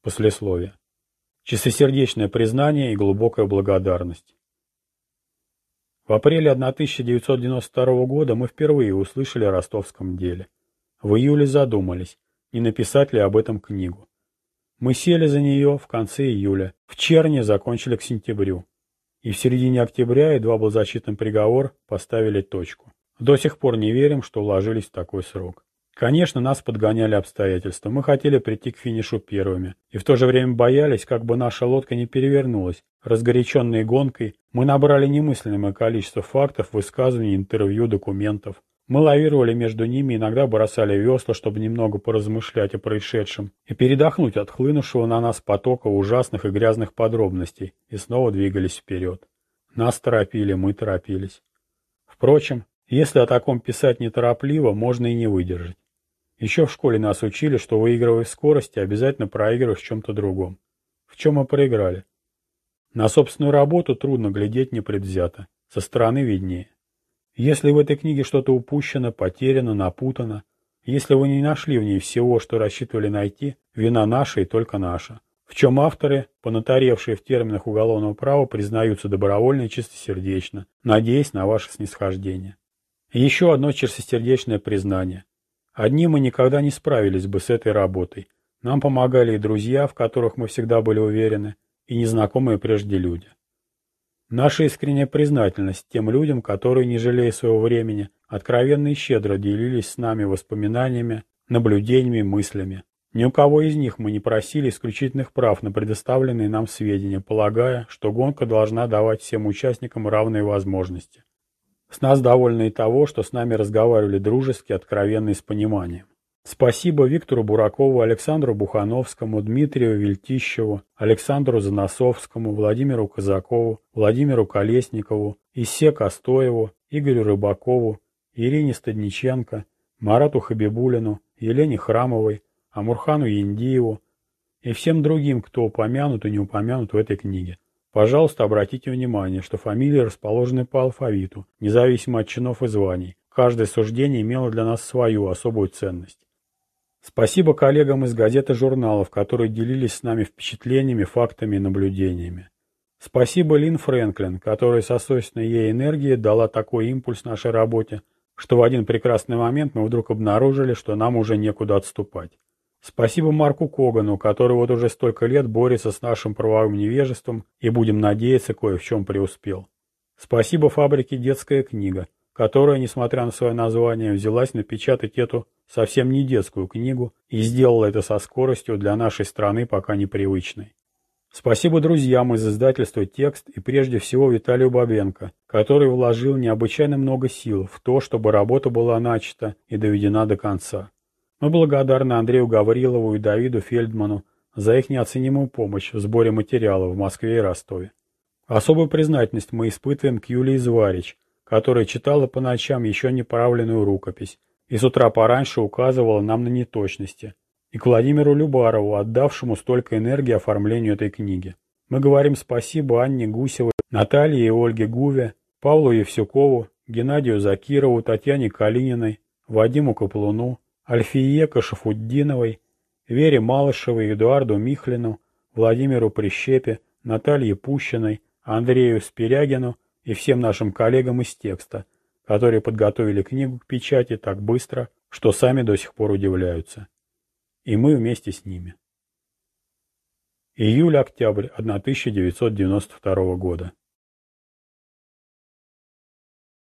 Послесловие. Чистосердечное признание и глубокая благодарность. В апреле 1992 года мы впервые услышали о ростовском деле. В июле задумались, не написать ли об этом книгу. Мы сели за нее в конце июля, в черне закончили к сентябрю. И в середине октября, едва был зачитан приговор, поставили точку. До сих пор не верим, что уложились в такой срок. Конечно, нас подгоняли обстоятельства. Мы хотели прийти к финишу первыми. И в то же время боялись, как бы наша лодка не перевернулась. Разгоряченные гонкой, мы набрали немыслимое количество фактов, высказываний, интервью, документов. Мы лавировали между ними, иногда бросали весла, чтобы немного поразмышлять о происшедшем и передохнуть от хлынувшего на нас потока ужасных и грязных подробностей, и снова двигались вперед. Нас торопили, мы торопились. Впрочем, если о таком писать неторопливо, можно и не выдержать. Еще в школе нас учили, что выигрывая в скорости, обязательно проигрываешь в чем-то другом. В чем мы проиграли? На собственную работу трудно глядеть непредвзято. Со стороны виднее. Если в этой книге что-то упущено, потеряно, напутано, если вы не нашли в ней всего, что рассчитывали найти, вина наша и только наша. В чем авторы, понатаревшие в терминах уголовного права, признаются добровольно и чистосердечно, надеясь на ваше снисхождение. еще одно чистосердечное признание. Одни мы никогда не справились бы с этой работой. Нам помогали и друзья, в которых мы всегда были уверены, и незнакомые прежде люди. Наша искренняя признательность тем людям, которые, не жалея своего времени, откровенно и щедро делились с нами воспоминаниями, наблюдениями, мыслями. Ни у кого из них мы не просили исключительных прав на предоставленные нам сведения, полагая, что гонка должна давать всем участникам равные возможности. С нас довольны и того, что с нами разговаривали дружески, откровенно и с пониманием. Спасибо Виктору Буракову, Александру Бухановскому, Дмитрию Вельтищеву, Александру Заносовскому, Владимиру Казакову, Владимиру Колесникову, Иссе Костоеву, Игорю Рыбакову, Ирине Стадниченко, Марату Хабибулину, Елене Храмовой, Амурхану Яндиеву и всем другим, кто упомянут и не упомянут в этой книге. Пожалуйста, обратите внимание, что фамилии расположены по алфавиту, независимо от чинов и званий. Каждое суждение имело для нас свою особую ценность. Спасибо коллегам из газет и журналов, которые делились с нами впечатлениями, фактами и наблюдениями. Спасибо Лин Фрэнклин, которая со свойственной ей энергией дала такой импульс нашей работе, что в один прекрасный момент мы вдруг обнаружили, что нам уже некуда отступать. Спасибо Марку Когану, который вот уже столько лет борется с нашим правовым невежеством и, будем надеяться, кое в чем преуспел. Спасибо фабрике «Детская книга», которая, несмотря на свое название, взялась напечатать эту совсем не детскую книгу и сделала это со скоростью для нашей страны пока непривычной. Спасибо друзьям из издательства «Текст» и прежде всего Виталию Бабенко, который вложил необычайно много сил в то, чтобы работа была начата и доведена до конца. Мы благодарны Андрею Гаврилову и Давиду Фельдману за их неоценимую помощь в сборе материала в Москве и Ростове. Особую признательность мы испытываем к Юлии Зварич, которая читала по ночам еще неправленную рукопись и с утра пораньше указывала нам на неточности, и к Владимиру Любарову, отдавшему столько энергии оформлению этой книги. Мы говорим спасибо Анне Гусевой, Наталье и Ольге Гуве, Павлу Евсюкову, Геннадию Закирову, Татьяне Калининой, Вадиму Каплуну, Альфие Кашафуддиновой, Вере Малышевой, Эдуарду Михлину, Владимиру Прищепе, Наталье Пущиной, Андрею Спирягину и всем нашим коллегам из текста, которые подготовили книгу к печати так быстро, что сами до сих пор удивляются. И мы вместе с ними. Июль-октябрь 1992 года.